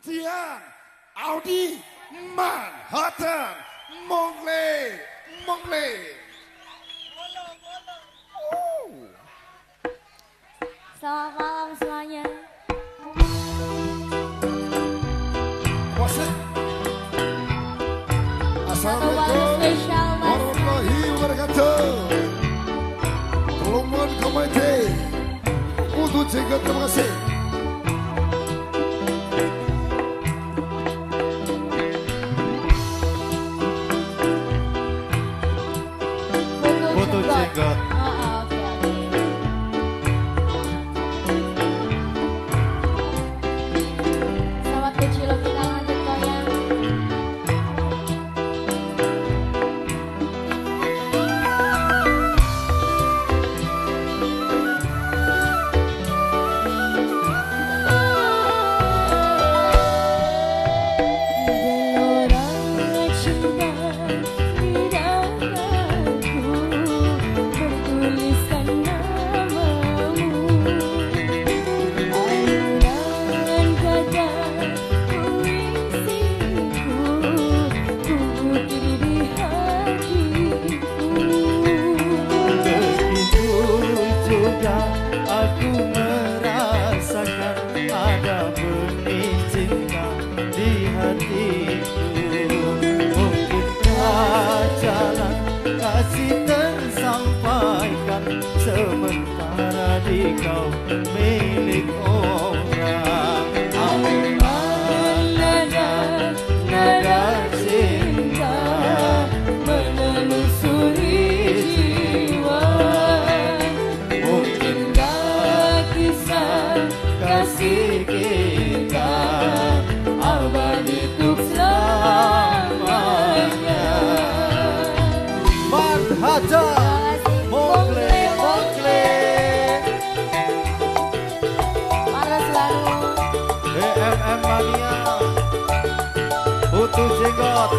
Tian, Audi, Manhattan, Mongley, Mongley. Selamat malam kasih kita abadi untuk selamanya. Marhaja, mokle, mokle. Para selalu. BMM Mania, Putu Jenggot.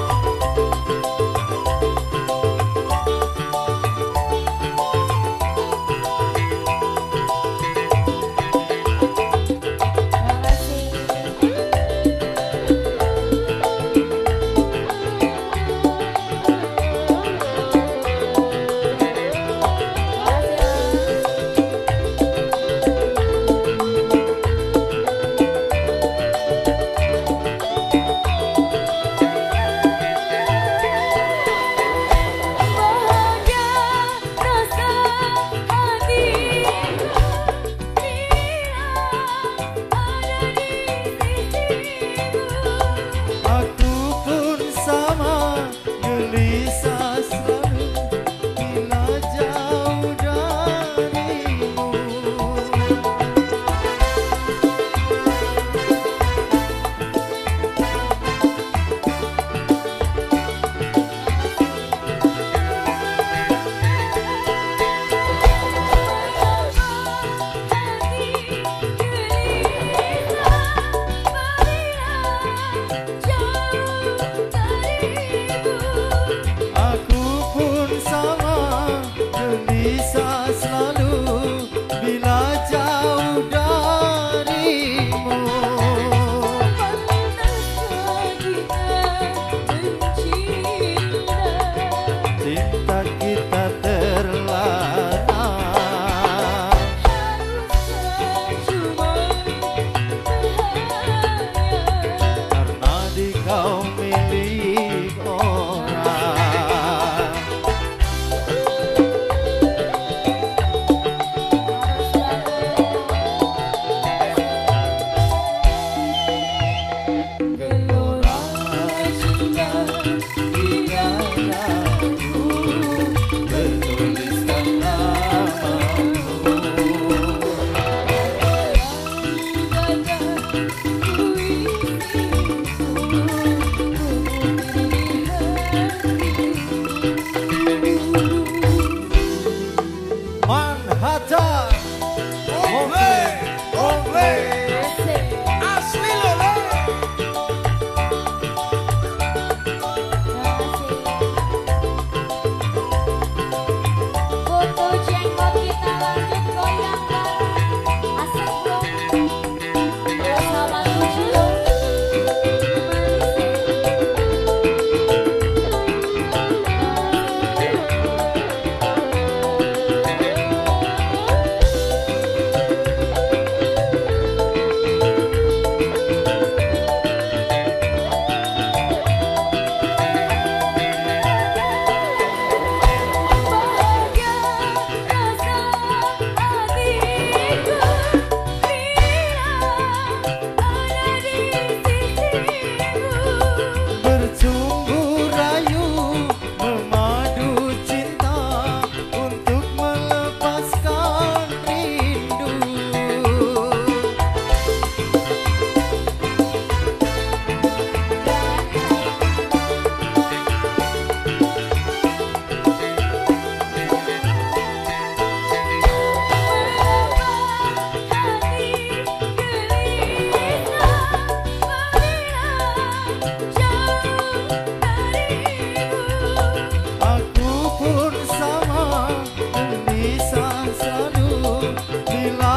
Lila